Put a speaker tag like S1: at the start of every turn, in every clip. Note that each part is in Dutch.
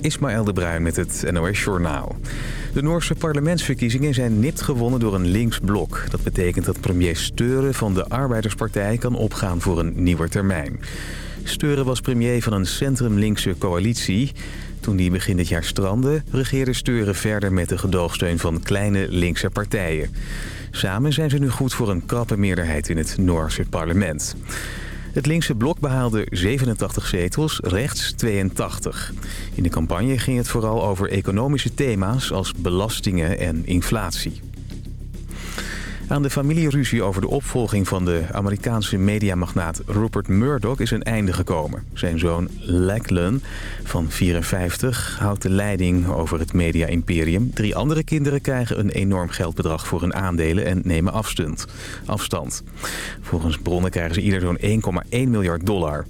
S1: Ismaël de Bruin met het NOS Journaal. De Noorse parlementsverkiezingen zijn nipt gewonnen door een links blok. Dat betekent dat premier Steuren van de Arbeiderspartij kan opgaan voor een nieuwe termijn. Steuren was premier van een centrum-linkse coalitie. Toen die begin dit jaar strandde, regeerde Steuren verder met de gedoogsteun van kleine linkse partijen. Samen zijn ze nu goed voor een krappe meerderheid in het Noorse parlement. Het linkse blok behaalde 87 zetels, rechts 82. In de campagne ging het vooral over economische thema's als belastingen en inflatie. Aan de familieruzie over de opvolging van de Amerikaanse mediamagnaat Rupert Murdoch is een einde gekomen. Zijn zoon Lachlan van 54 houdt de leiding over het media-imperium. Drie andere kinderen krijgen een enorm geldbedrag voor hun aandelen en nemen afstand. afstand. Volgens bronnen krijgen ze ieder zo'n 1,1 miljard dollar.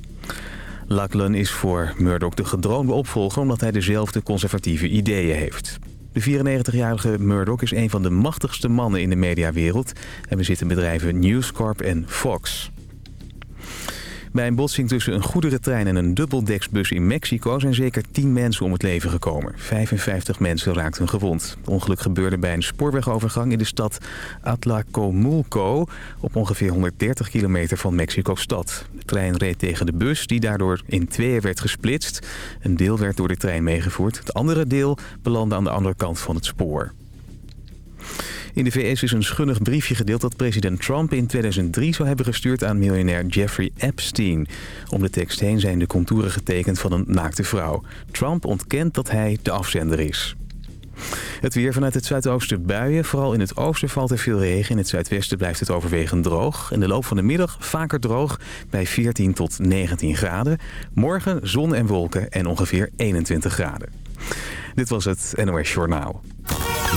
S1: Lachlan is voor Murdoch de gedroomde opvolger omdat hij dezelfde conservatieve ideeën heeft. De 94-jarige Murdoch is een van de machtigste mannen in de mediawereld... en bezit bedrijven News Corp en Fox. Bij een botsing tussen een goederentrein en een dubbeldeksbus in Mexico... zijn zeker 10 mensen om het leven gekomen. 55 mensen raakten gewond. Het ongeluk gebeurde bij een spoorwegovergang in de stad Atlacomulco... op ongeveer 130 kilometer van Mexico-stad. De trein reed tegen de bus, die daardoor in tweeën werd gesplitst. Een deel werd door de trein meegevoerd. Het andere deel belandde aan de andere kant van het spoor. In de VS is een schunnig briefje gedeeld dat president Trump in 2003 zou hebben gestuurd aan miljonair Jeffrey Epstein. Om de tekst heen zijn de contouren getekend van een naakte vrouw. Trump ontkent dat hij de afzender is. Het weer vanuit het zuidoosten buien. Vooral in het oosten valt er veel regen. In het zuidwesten blijft het overwegend droog. In de loop van de middag vaker droog bij 14 tot 19 graden. Morgen zon en wolken en ongeveer 21 graden. Dit was het NOS Journaal.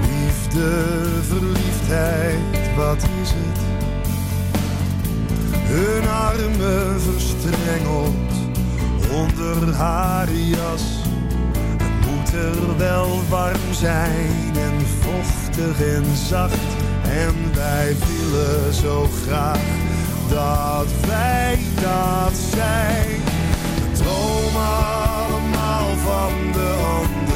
S2: Liefde, verliefdheid, wat is het? Hun armen verstrengeld onder haar jas. Het moet er wel warm zijn en vochtig en zacht. En wij willen zo graag dat wij dat zijn. We dromen allemaal van de anderen.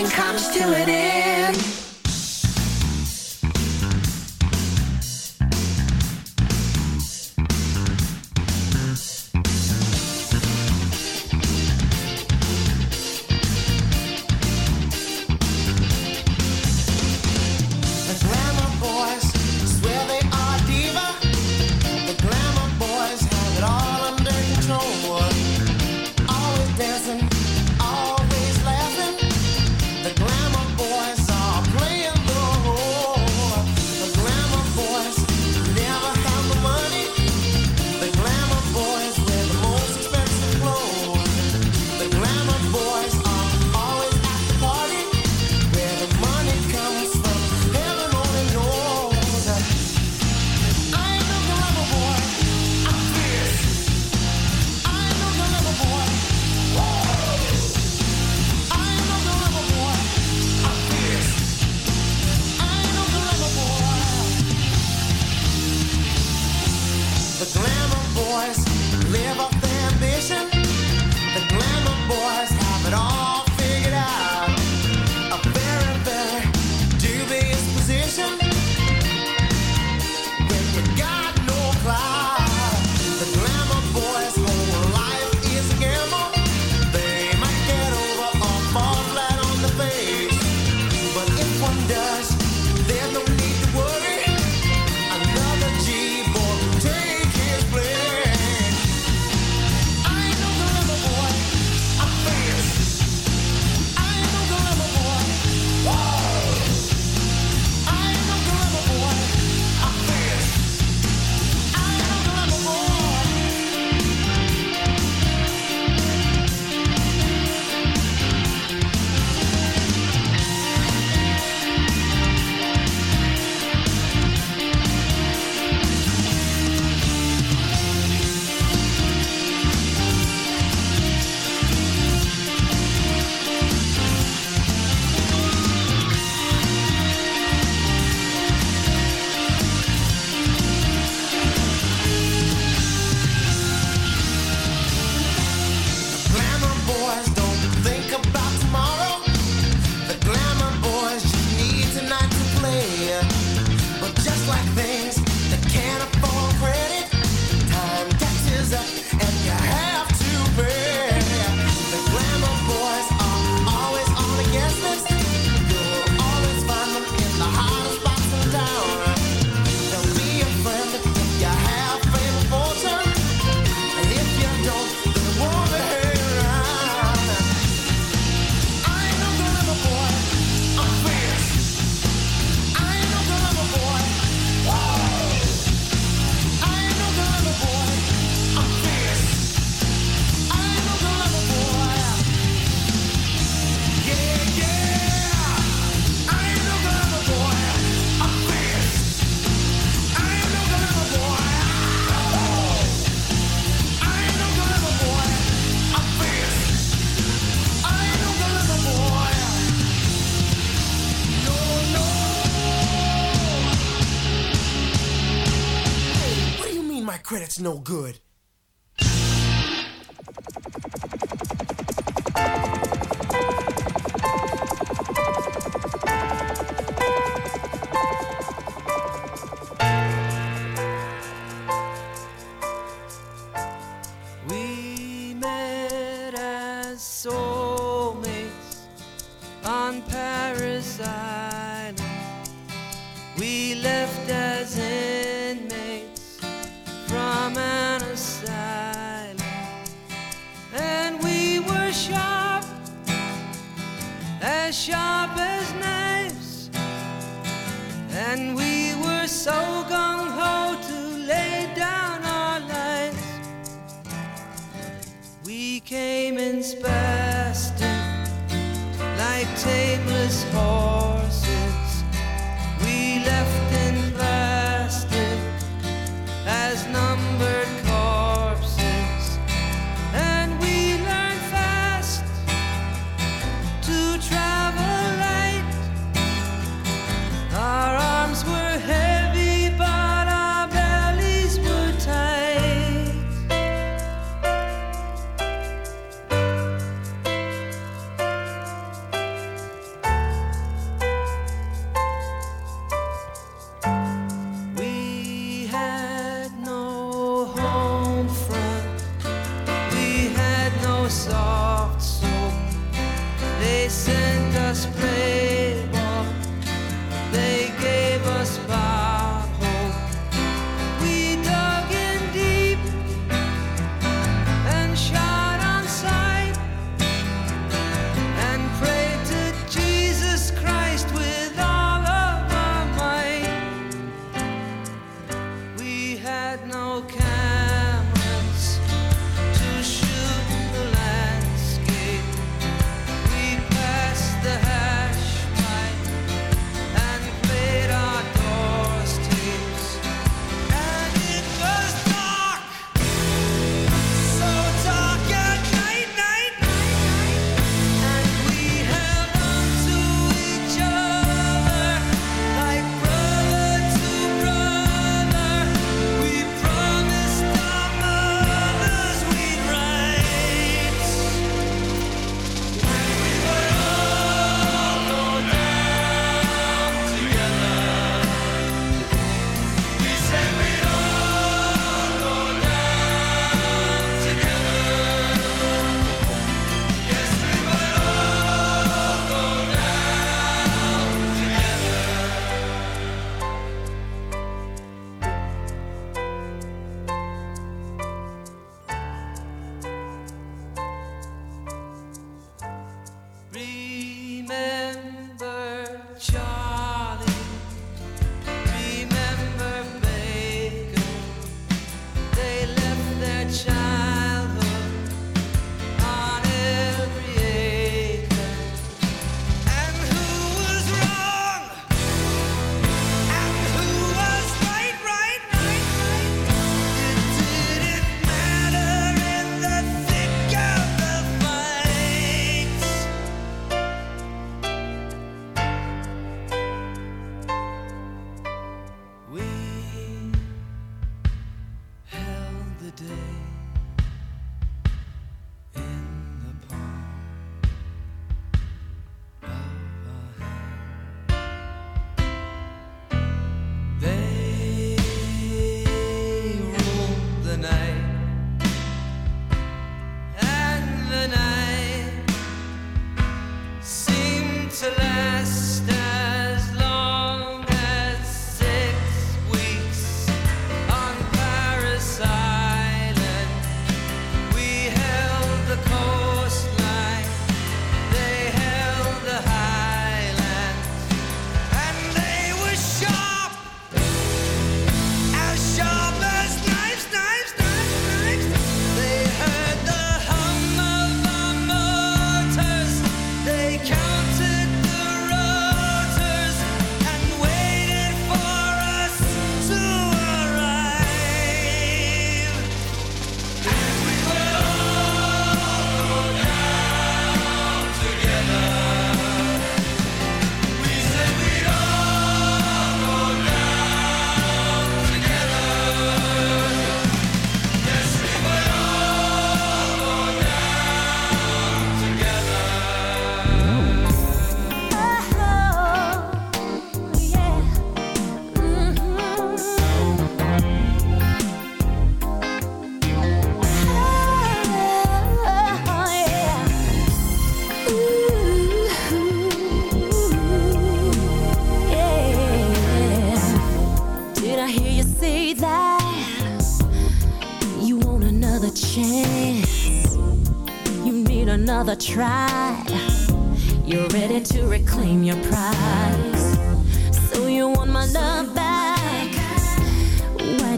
S3: everything comes to
S4: an end. No good.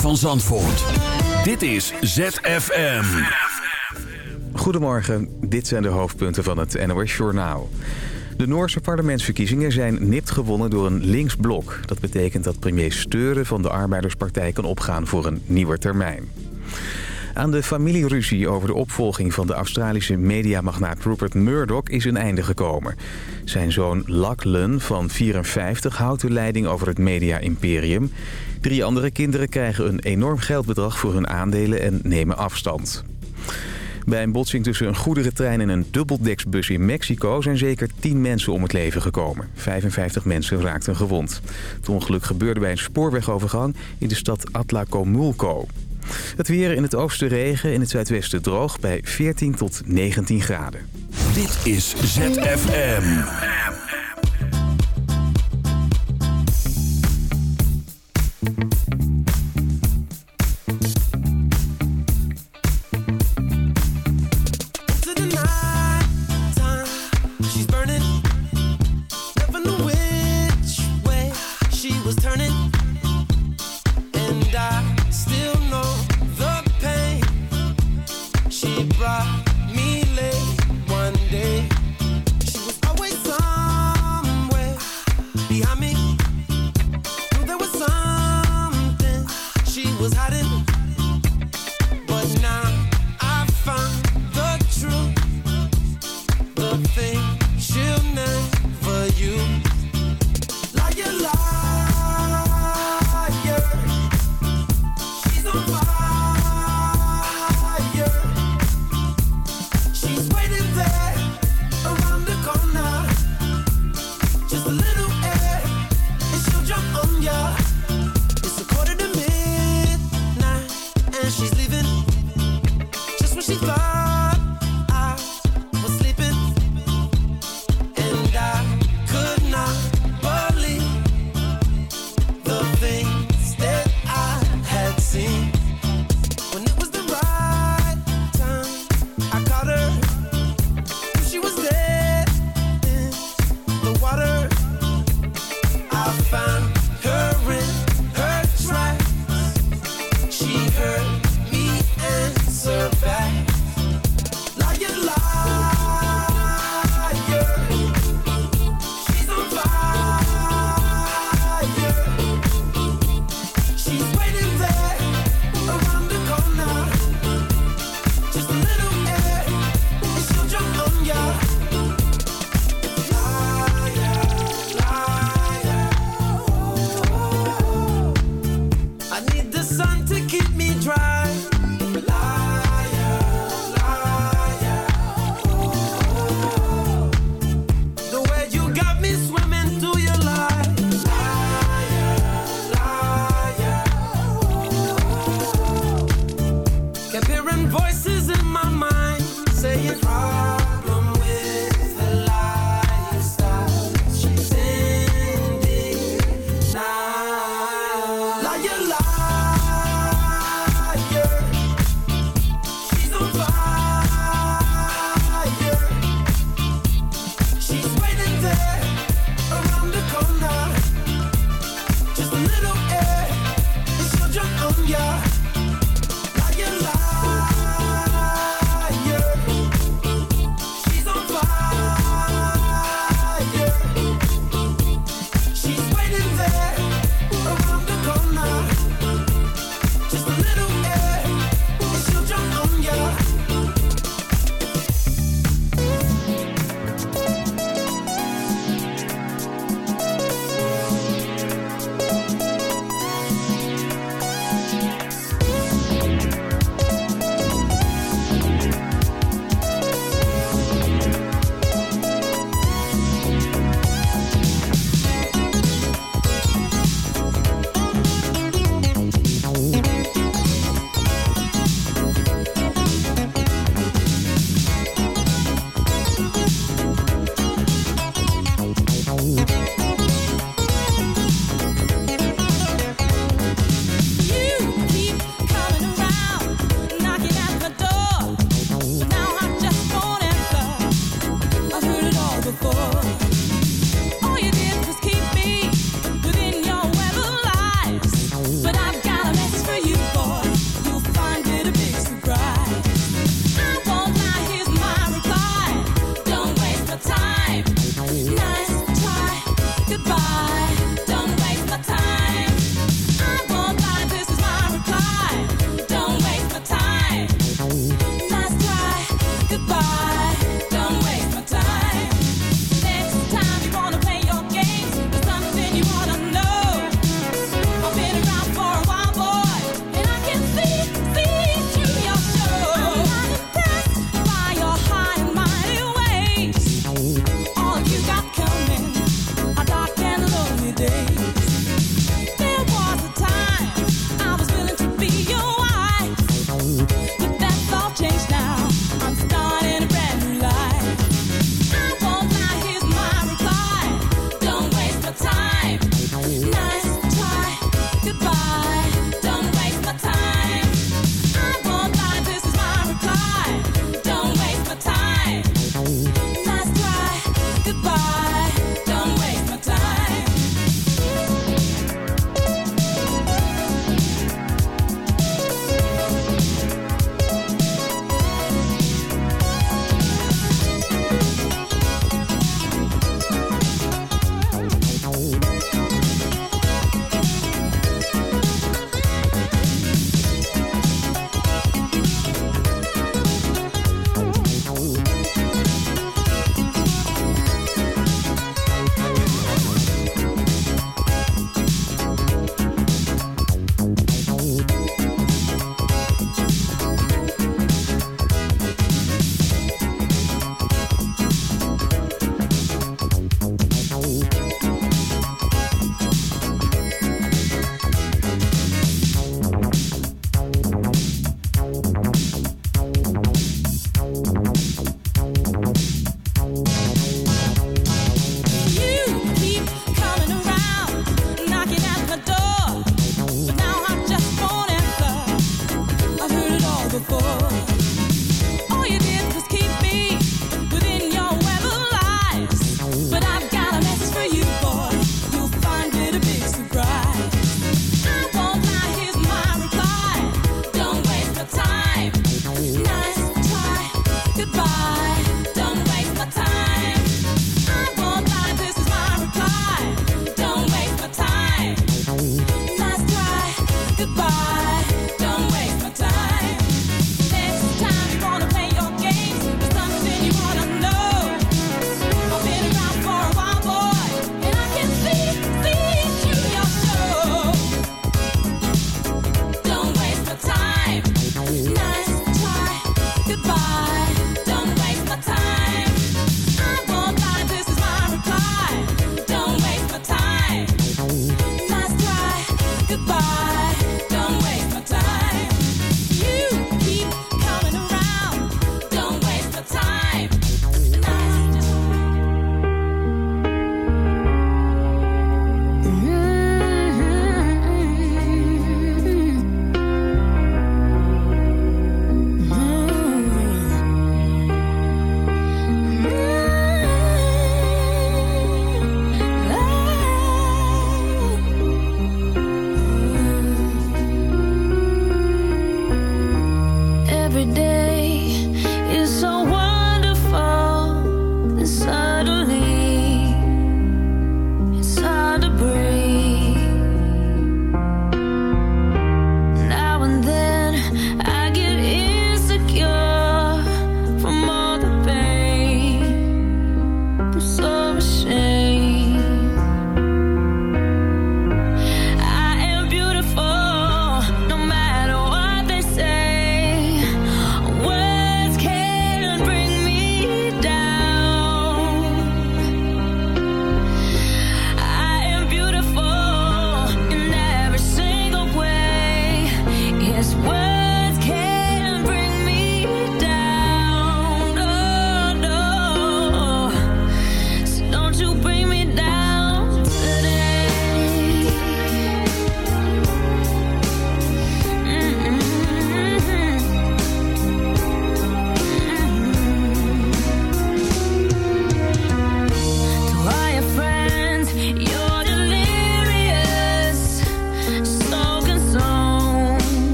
S5: Van Zandvoort. Dit is ZFM.
S1: Goedemorgen, dit zijn de hoofdpunten van het NOS Journaal. De Noorse parlementsverkiezingen zijn nipt gewonnen door een linksblok. Dat betekent dat premier Steuren van de Arbeiderspartij kan opgaan voor een nieuwe termijn. Aan de familieruzie over de opvolging van de Australische mediamagnaat Rupert Murdoch is een einde gekomen. Zijn zoon Lachlan van 54 houdt de leiding over het media-imperium. Drie andere kinderen krijgen een enorm geldbedrag voor hun aandelen en nemen afstand. Bij een botsing tussen een goederentrein en een dubbeldeksbus in Mexico... zijn zeker 10 mensen om het leven gekomen. 55 mensen raakten gewond. Het ongeluk gebeurde bij een spoorwegovergang in de stad Atlacomulco. Het weer in het oosten regen, in het zuidwesten droog bij 14 tot 19 graden.
S5: Dit is ZFM.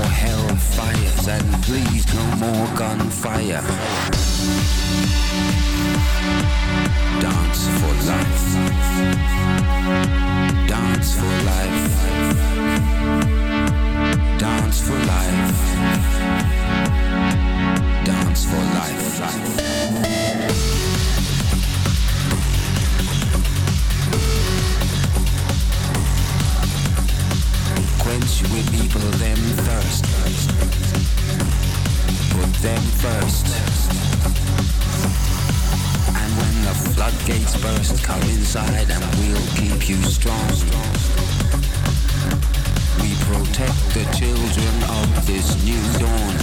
S6: more hellfires, and please no more gunfire. Dance for life. Dance for life. Dance for life. Dance for life. Quench with people them thirst. Put them first. And when the floodgates burst, come inside and we'll keep you strong. We protect the children of this new dawn.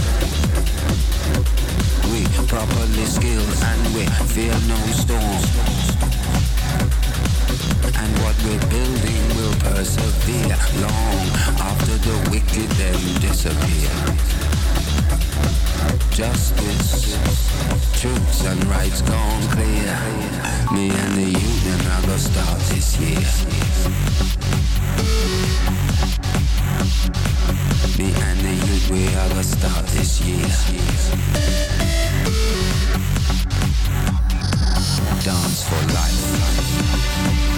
S6: We properly skilled and we fear no storm. What we're building will persevere long after the wicked them disappear. Justice, truths and rights gone clear. Me and the union are gonna start this year. Me and the youth, we are gonna start this year. Dance for life.